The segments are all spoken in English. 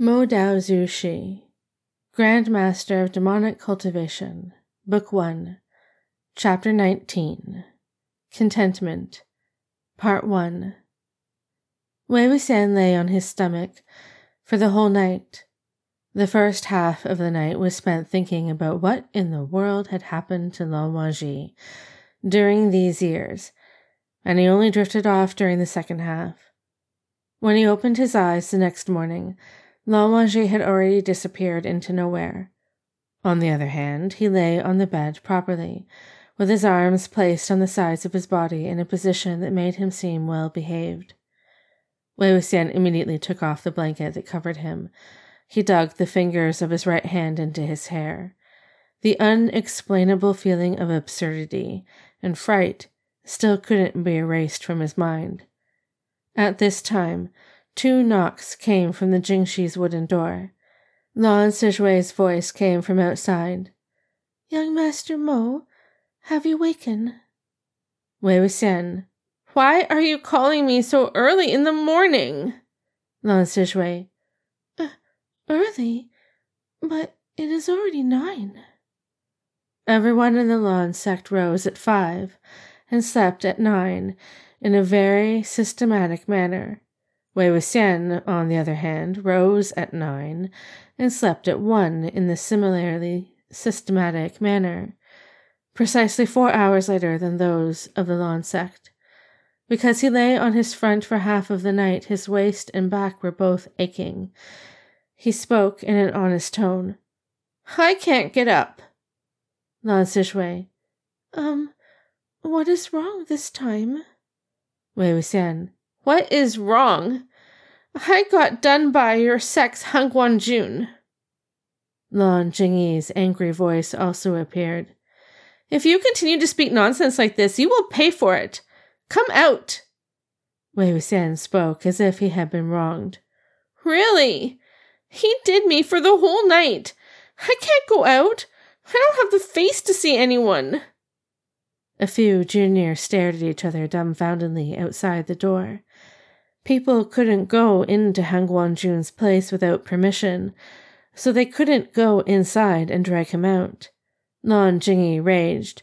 Mo Dao Zhu Shi, Grand Master of Demonic Cultivation, Book 1, Chapter 19 Contentment, Part 1 Wei Wuxian lay on his stomach for the whole night. The first half of the night was spent thinking about what in the world had happened to Lan Wangji during these years, and he only drifted off during the second half. When he opened his eyes the next morning, Wangji had already disappeared into nowhere. On the other hand, he lay on the bed properly, with his arms placed on the sides of his body in a position that made him seem well behaved. Wei Wuxian immediately took off the blanket that covered him. He dug the fingers of his right hand into his hair. The unexplainable feeling of absurdity and fright still couldn't be erased from his mind. At this time, Two knocks came from the Jingshi's wooden door. Lan Sizhui's voice came from outside. Young Master Mo, have you wakened? Wei Wuxian. Why are you calling me so early in the morning? Lan Sizhui. Uh, early? But it is already nine. Everyone in the Lan sect rose at five and slept at nine in a very systematic manner. Wei Wuxian, on the other hand, rose at nine and slept at one in the similarly systematic manner, precisely four hours later than those of the Lan sect. Because he lay on his front for half of the night, his waist and back were both aching. He spoke in an honest tone. I can't get up. Lan Sizhui. Um, what is wrong this time? Wei Wuxian. What is wrong? I got done by your sex Hang Jun. Lan Jingyi's angry voice also appeared. If you continue to speak nonsense like this, you will pay for it. Come out. Wei Wuxian spoke as if he had been wronged. Really? He did me for the whole night. I can't go out. I don't have the face to see anyone. A few juniors stared at each other dumbfoundedly outside the door. People couldn't go into Han Jun's place without permission, so they couldn't go inside and drag him out. Lan Jingyi raged.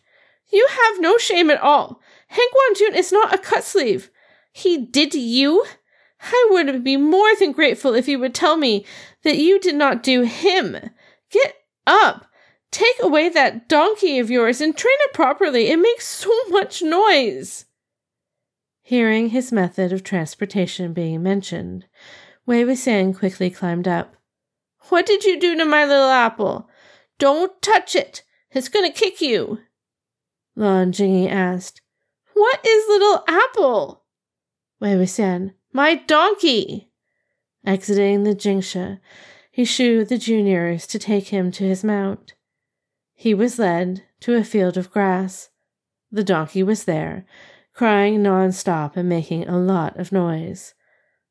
You have no shame at all. Han Jun is not a cut sleeve. He did you. I would be more than grateful if you would tell me that you did not do him. Get up. Take away that donkey of yours and train it properly. It makes so much noise. Hearing his method of transportation being mentioned, Wei Wuxian quickly climbed up. What did you do to my little apple? Don't touch it. It's going to kick you. Lan Jingyi asked. What is little apple? Wei Wuxian. My donkey. Exiting the Jingshi, he shooed the juniors to take him to his mount. He was led to a field of grass. The donkey was there, crying non-stop and making a lot of noise.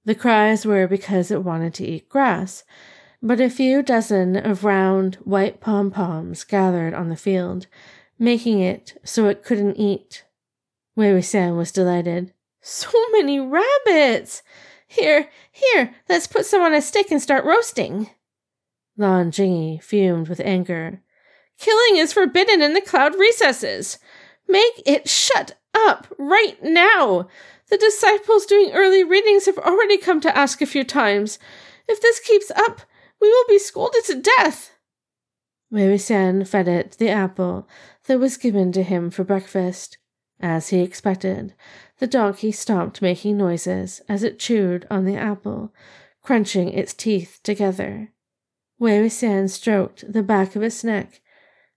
The cries were because it wanted to eat grass, but a few dozen of round white pom-poms gathered on the field, making it so it couldn't eat. Wei Wuxian was delighted. So many rabbits! Here, here, let's put some on a stick and start roasting. Lan Jingyi fumed with anger. Killing is forbidden in the cloud recesses. Make it shut up right now. The disciples doing early readings have already come to ask a few times. If this keeps up, we will be scolded to death. Wei Wuxian fed it the apple that was given to him for breakfast. As he expected, the donkey stopped making noises as it chewed on the apple, crunching its teeth together. Wei Wuxian stroked the back of its neck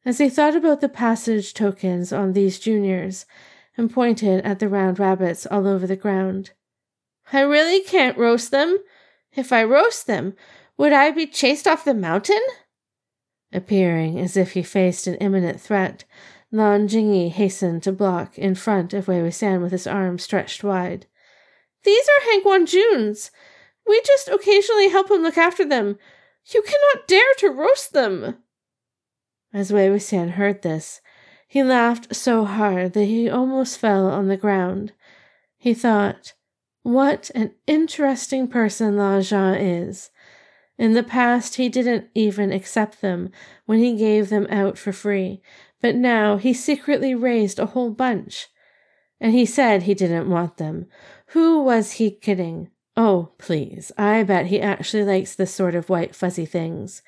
as he thought about the passage tokens on these juniors and pointed at the round rabbits all over the ground. I really can't roast them. If I roast them, would I be chased off the mountain? Appearing as if he faced an imminent threat, Lan Jingyi hastened to block in front of Wei Wuxian with his arms stretched wide. These are Han Jun's. We just occasionally help him look after them. You cannot dare to roast them. As Wei Wuxian heard this, he laughed so hard that he almost fell on the ground. He thought, what an interesting person Lan Zhan is. In the past, he didn't even accept them when he gave them out for free, but now he secretly raised a whole bunch. And he said he didn't want them. Who was he kidding? Oh, please, I bet he actually likes this sort of white fuzzy things.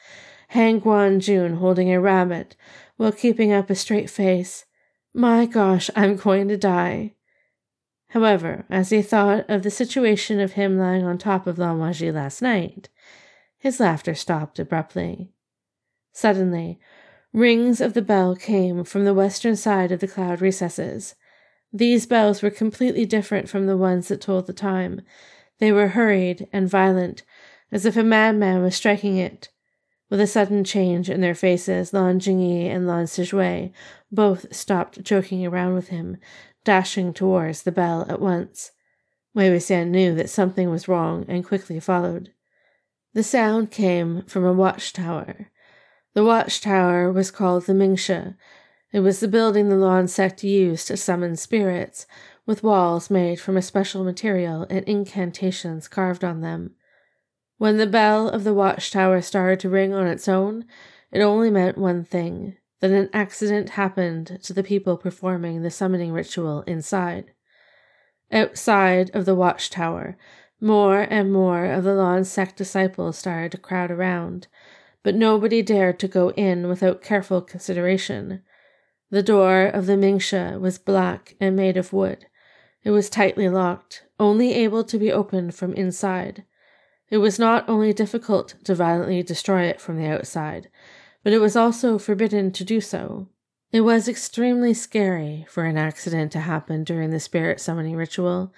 Hanguang Jun holding a rabbit while keeping up a straight face. My gosh, I'm going to die. However, as he thought of the situation of him lying on top of Wangji last night, his laughter stopped abruptly. Suddenly, rings of the bell came from the western side of the cloud recesses. These bells were completely different from the ones that told the time. They were hurried and violent, as if a madman was striking it. With a sudden change in their faces, Lan Jingyi and Lan Sizhui both stopped joking around with him, dashing towards the bell at once. Wei Wuxian knew that something was wrong and quickly followed. The sound came from a watchtower. The watchtower was called the Mingshi. It was the building the Lan sect used to summon spirits, with walls made from a special material and incantations carved on them. When the bell of the watchtower started to ring on its own, it only meant one thing that an accident happened to the people performing the summoning ritual inside. Outside of the watchtower, more and more of the Lan sect disciples started to crowd around, but nobody dared to go in without careful consideration. The door of the Mingshi was black and made of wood. It was tightly locked, only able to be opened from inside. It was not only difficult to violently destroy it from the outside, but it was also forbidden to do so. It was extremely scary for an accident to happen during the spirit summoning ritual,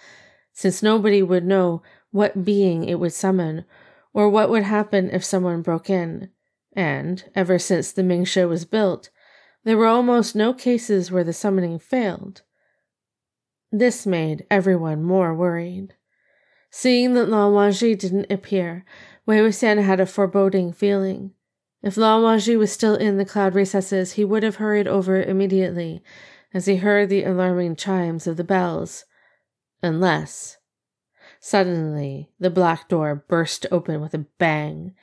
since nobody would know what being it would summon or what would happen if someone broke in. And, ever since the Mingshi was built, there were almost no cases where the summoning failed. This made everyone more worried. Seeing that Lan Wangji didn't appear, Wei Wuxian had a foreboding feeling. If Lan Wangji was still in the cloud recesses, he would have hurried over immediately as he heard the alarming chimes of the bells. Unless. Suddenly, the black door burst open with a bang.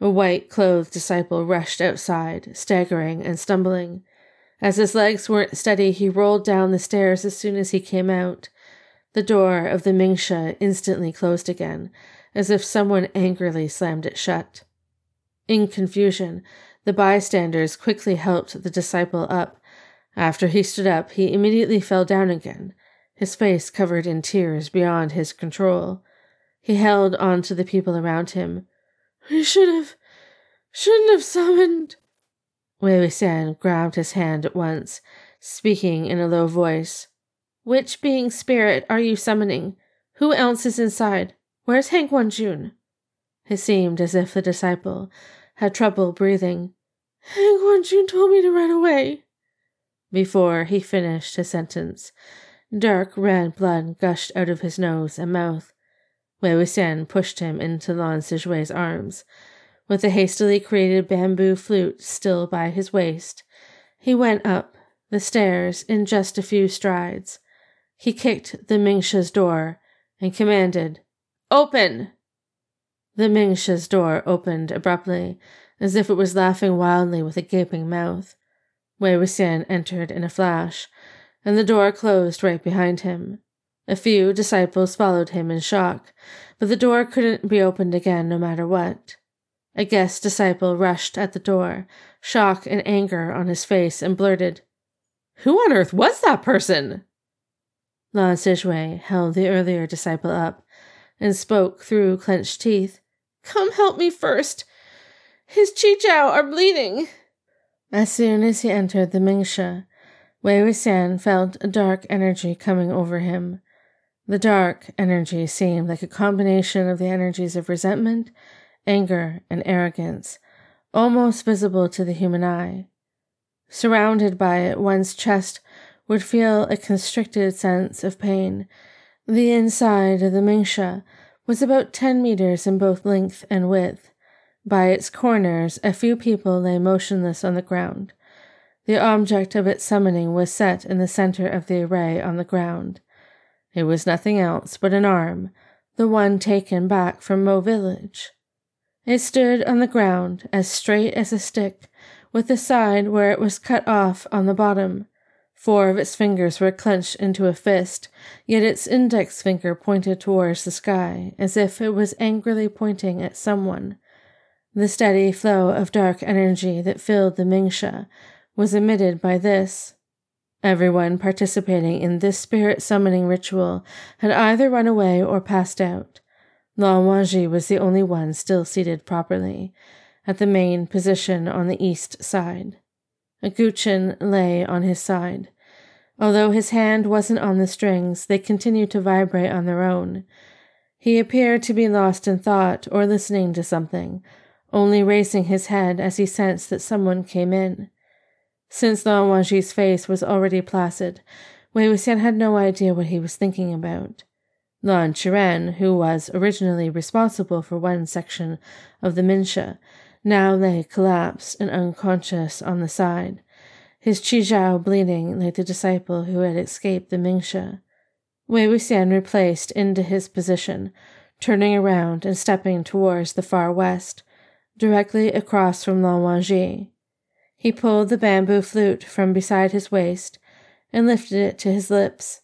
A white clothed disciple rushed outside, staggering and stumbling. As his legs weren't steady, he rolled down the stairs as soon as he came out. The door of the Mingshi instantly closed again, as if someone angrily slammed it shut. In confusion, the bystanders quickly helped the disciple up. After he stood up, he immediately fell down again, his face covered in tears beyond his control. He held on to the people around him. We should have, shouldn't have summoned. Wei Wuxian grabbed his hand at once, speaking in a low voice. Which being spirit are you summoning? Who else is inside? Where's Hanguang Jun? It seemed as if the disciple had trouble breathing. Hanguang Jun told me to run away. Before he finished his sentence, dark red blood gushed out of his nose and mouth. Wei Wuxian pushed him into Lan Sizhui's arms. With the hastily created bamboo flute still by his waist, he went up the stairs in just a few strides. He kicked the Mingshi's door and commanded, Open! The Mingshi's door opened abruptly, as if it was laughing wildly with a gaping mouth. Wei Wuxian entered in a flash, and the door closed right behind him. A few disciples followed him in shock, but the door couldn't be opened again no matter what. A guest disciple rushed at the door, shock and anger on his face, and blurted, Who on earth was that person? Lan Sizhui held the earlier disciple up and spoke through clenched teeth. Come help me first. His Qiqiao are bleeding. As soon as he entered the Mingshi, Wei Wuxian felt a dark energy coming over him. The dark energy seemed like a combination of the energies of resentment, anger, and arrogance, almost visible to the human eye. Surrounded by it, one's chest would feel a constricted sense of pain. The inside of the Mingshi was about 10 meters in both length and width. By its corners, a few people lay motionless on the ground. The object of its summoning was set in the center of the array on the ground. It was nothing else but an arm, the one taken back from Mo village. It stood on the ground as straight as a stick, with the side where it was cut off on the bottom. Four of its fingers were clenched into a fist, yet its index finger pointed towards the sky, as if it was angrily pointing at someone. The steady flow of dark energy that filled the Mingshi was emitted by this. Everyone participating in this spirit summoning ritual had either run away or passed out. Lan Wangji was the only one still seated properly, at the main position on the east side. A Guqin lay on his side. Although his hand wasn't on the strings, they continued to vibrate on their own. He appeared to be lost in thought or listening to something, only raising his head as he sensed that someone came in. Since Lan Wangji's face was already placid, Wei Wuxian had no idea what he was thinking about. Lan Qiren, who was originally responsible for one section of the Mingshi, now lay collapsed and unconscious on the side, his Qiqiao bleeding like the disciple who had escaped the Mingshi. Wei Wuxian replaced into his position, turning around and stepping towards the far west, directly across from Lan Wangji. He pulled the bamboo flute from beside his waist and lifted it to his lips.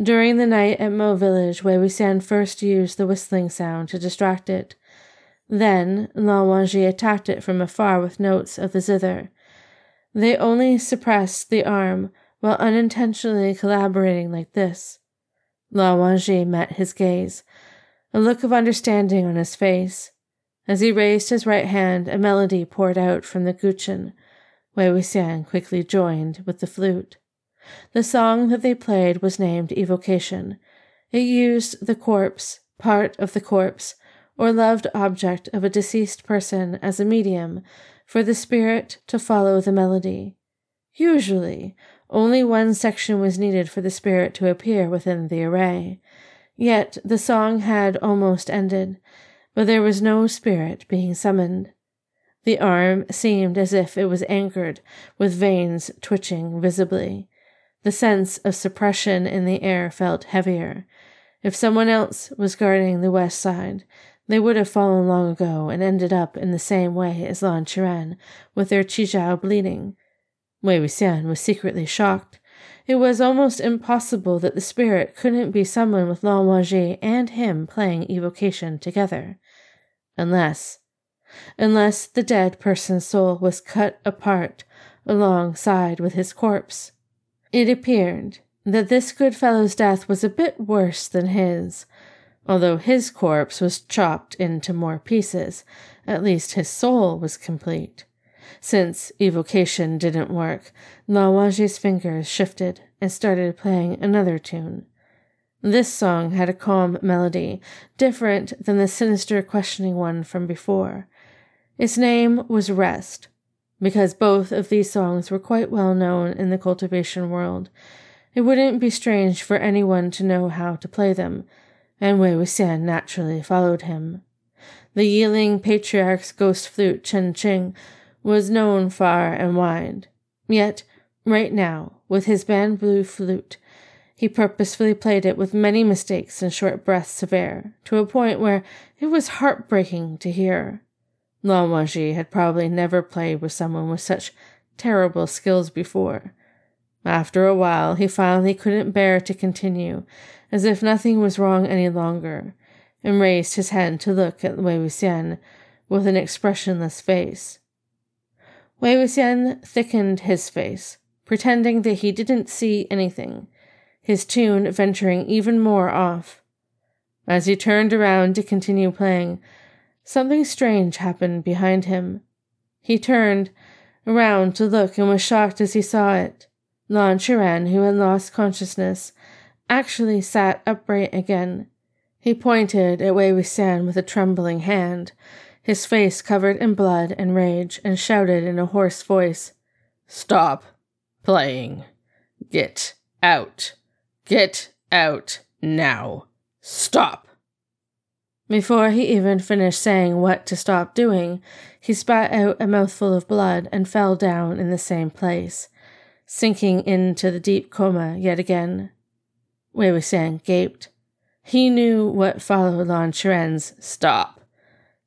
During the night at Mo village, Wei Wuxian first used the whistling sound to distract it. Then Lan Wangji attacked it from afar with notes of the zither. They only suppressed the arm while unintentionally collaborating like this. Lan Wangji met his gaze, a look of understanding on his face. As he raised his right hand, a melody poured out from the Guqin. Wei Wuxian quickly joined with the flute. The song that they played was named Evocation. It used the corpse, part of the corpse, or loved object of a deceased person as a medium for the spirit to follow the melody. Usually, only one section was needed for the spirit to appear within the array. Yet the song had almost ended, but there was no spirit being summoned. The arm seemed as if it was anchored, with veins twitching visibly. The sense of suppression in the air felt heavier. If someone else was guarding the west side, they would have fallen long ago and ended up in the same way as Lan Qiren, with their Qiqiao bleeding. Wei Wuxian was secretly shocked. It was almost impossible that the spirit couldn't be someone with Lan Wangji and him playing evocation together. Unless, unless the dead person's soul was cut apart alongside with his corpse. It appeared that this good fellow's death was a bit worse than his. Although his corpse was chopped into more pieces, at least his soul was complete. Since evocation didn't work, Lan Wangji's fingers shifted and started playing another tune. This song had a calm melody, different than the sinister questioning one from before. Its name was Rest, because both of these songs were quite well known in the cultivation world. It wouldn't be strange for anyone to know how to play them, and Wei Wuxian naturally followed him. The Yiling patriarch's ghost flute, Chen Qing, was known far and wide. Yet, right now, with his bamboo flute, he purposefully played it with many mistakes and short breaths of air, to a point where it was heartbreaking to hear. Lan Wangji had probably never played with someone with such terrible skills before. After a while, he finally couldn't bear to continue, as if nothing was wrong any longer, and raised his head to look at Wei Wuxian with an expressionless face. Wei Wuxian thickened his face, pretending that he didn't see anything, his tune venturing even more off. As he turned around to continue playing, Something strange happened behind him. He turned around to look and was shocked as he saw it. Lan Qiren, who had lost consciousness, actually sat upright again. He pointed at Wei Wuxian with a trembling hand, his face covered in blood and rage, and shouted in a hoarse voice, Stop playing. Get out. Get out now. Stop. Before he even finished saying what to stop doing, he spat out a mouthful of blood and fell down in the same place, sinking into the deep coma yet again. Wei Wuxian gaped. He knew what followed Lan Qiren's stop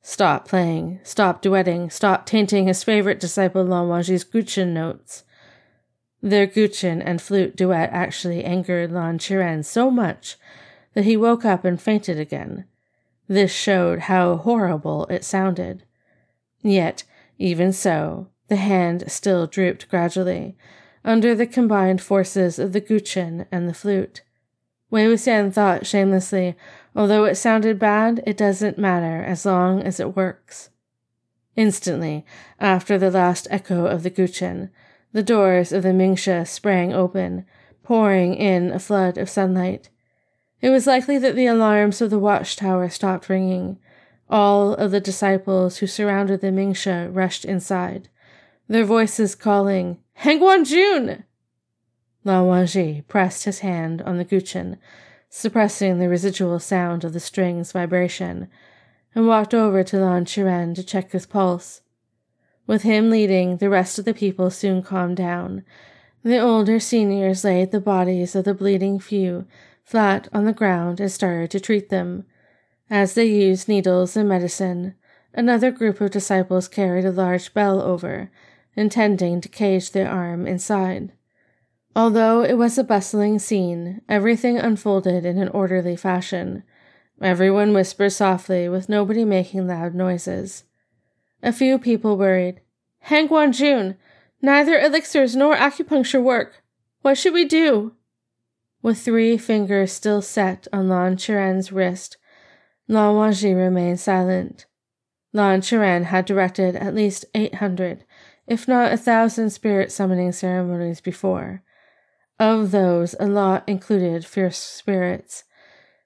Stop playing, stop duetting, stop tainting his favorite disciple Lan Wangji's Guqin notes. Their Guqin and flute duet actually angered Lan Qiren so much that he woke up and fainted again. This showed how horrible it sounded. Yet, even so, the hand still drooped gradually, under the combined forces of the Guqin and the flute. Wei Wuxian thought shamelessly, although it sounded bad, it doesn't matter as long as it works. Instantly, after the last echo of the Guqin, the doors of the Mingshi sprang open, pouring in a flood of sunlight. It was likely that the alarms of the watchtower stopped ringing. All of the disciples who surrounded the Mingshi rushed inside, their voices calling, Hanguang Jun! Wangji pressed his hand on the Guqin, suppressing the residual sound of the string's vibration, and walked over to Lan Qiren to check his pulse. With him leading, the rest of the people soon calmed down. The older seniors laid the bodies of the bleeding few flat on the ground and started to treat them. As they used needles and medicine, another group of disciples carried a large bell over, intending to cage the arm inside. Although it was a bustling scene, everything unfolded in an orderly fashion. Everyone whispered softly, with nobody making loud noises. A few people worried. Hanguang Jun, neither elixirs nor acupuncture work. What should we do? With three fingers still set on Lan Qiren's wrist, Lan Wangji remained silent. Lan Qiren had directed at least eight hundred, if not a thousand spirit summoning ceremonies before. Of those, a lot included fierce spirits.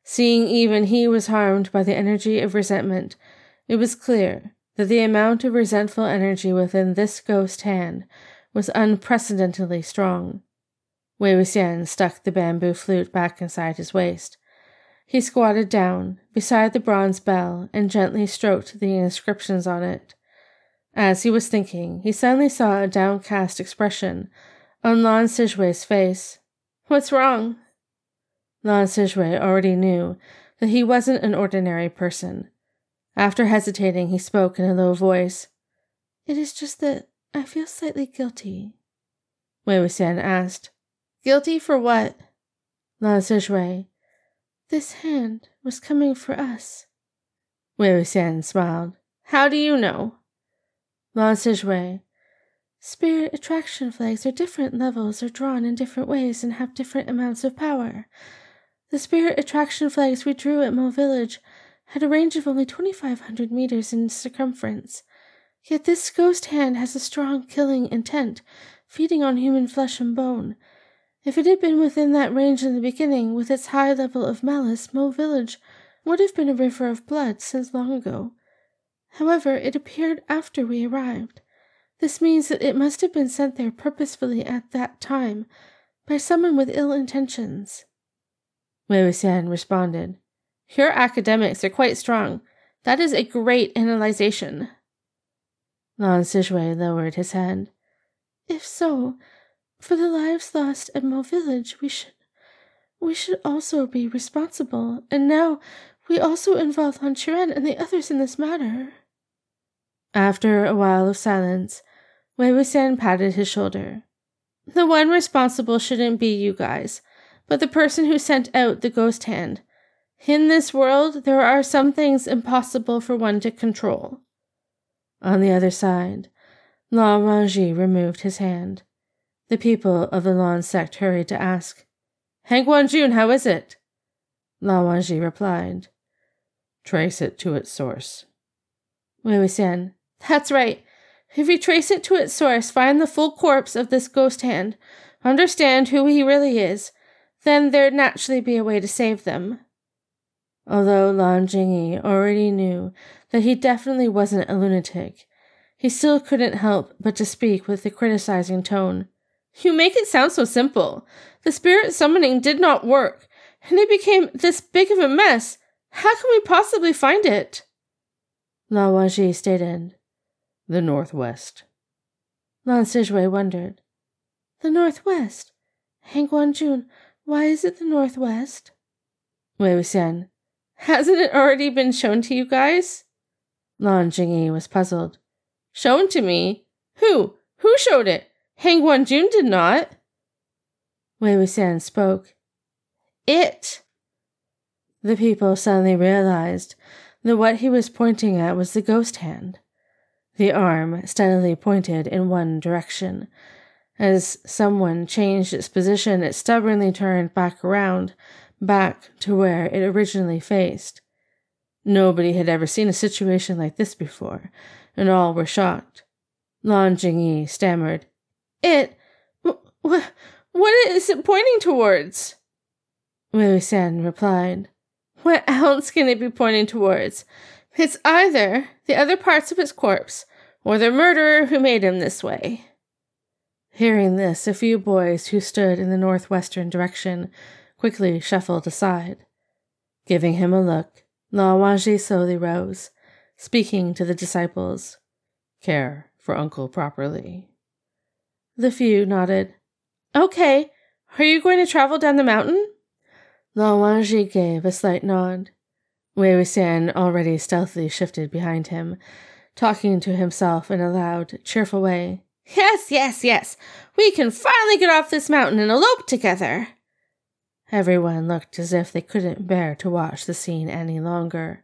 Seeing even he was harmed by the energy of resentment, it was clear that the amount of resentful energy within this ghost hand was unprecedentedly strong. Wei Wuxian stuck the bamboo flute back inside his waist. He squatted down beside the bronze bell and gently stroked the inscriptions on it. As he was thinking, he suddenly saw a downcast expression Oh, on Lan face. What's wrong? Lan already knew that he wasn't an ordinary person. After hesitating, he spoke in a low voice. It is just that I feel slightly guilty. Wei Wuxian asked. Guilty for what? Lan. This hand was coming for us. Wei Wuxian smiled. How do you know? Lan. Spirit attraction flags are different levels are drawn in different ways and have different amounts of power. The spirit attraction flags we drew at Mo Village had a range of only 2,500 meters in circumference. Yet this ghost hand has a strong killing intent, feeding on human flesh and bone. If it had been within that range in the beginning, with its high level of malice, Mo Village would have been a river of blood since long ago. However, it appeared after we arrived. This means that it must have been sent there purposefully at that time by someone with ill intentions. Wei responded. Your academics are quite strong. That is a great analyzation. Lan Sizhui lowered his head. If so, for the lives lost at Mo Village, we should we should also be responsible, and now we also involve Lan Qiren and the others in this matter. After a while of silence, Wei Wuxian patted his shoulder. The one responsible shouldn't be you guys, but the person who sent out the ghost hand. In this world, there are some things impossible for one to control. On the other side, Lan Wangji removed his hand. The people of the Lan sect hurried to ask, Hanguang Jun, how is it? Lan Wangji replied, Trace it to its source. Wei Wuxian, that's right. If we trace it to its source, find the full corpse of this ghost hand, understand who he really is, then there'd naturally be a way to save them. Although Lan Jingyi already knew that he definitely wasn't a lunatic, he still couldn't help but to speak with a criticizing tone. You make it sound so simple. The spirit summoning did not work, and it became this big of a mess. How can we possibly find it? Lan Wangji stated. The Northwest. Lan Sizhui wondered. The Northwest? Hanguang Jun, why is it the Northwest? Wei Wuxian. Hasn't it already been shown to you guys? Lan Jingyi was puzzled. Shown to me? Who? Who showed it? Hang Jun did not. Wei Wuxian spoke. It. The people suddenly realized that what he was pointing at was the ghost hand. The arm steadily pointed in one direction. As someone changed its position, it stubbornly turned back around, back to where it originally faced. Nobody had ever seen a situation like this before, and all were shocked. Lan Jingyi stammered, It. Wh- what is it pointing towards? Wei Wuxian replied, What else can it be pointing towards? It's either the other parts of his corpse or the murderer who made him this way. Hearing this, a few boys who stood in the northwestern direction quickly shuffled aside. Giving him a look, Lan Wangji slowly rose, speaking to the disciples. Care for uncle properly. The few nodded. Okay, are you going to travel down the mountain? Lan Wangji gave a slight nod. Wei Wuxian already stealthily shifted behind him, talking to himself in a loud, cheerful way. Yes, yes, yes. We can finally get off this mountain and elope together. Everyone looked as if they couldn't bear to watch the scene any longer.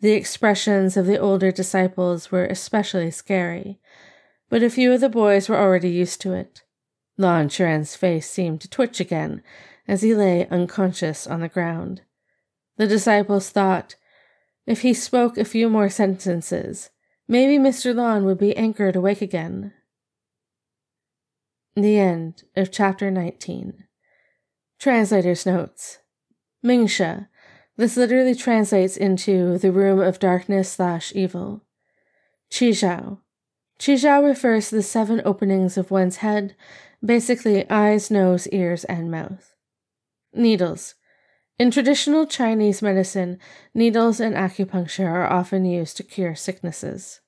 The expressions of the older disciples were especially scary, but a few of the boys were already used to it. Lan face seemed to twitch again as he lay unconscious on the ground. The disciples thought if he spoke a few more sentences, maybe Mr. Lan would be anchored awake again. The end of chapter 19. Translator's notes. Mingshi. This literally translates into the room of darkness slash evil. Qiqiao. Qiqiao refers to the seven openings of one's head, basically eyes, nose, ears, and mouth. Needles. In traditional Chinese medicine, needles and acupuncture are often used to cure sicknesses.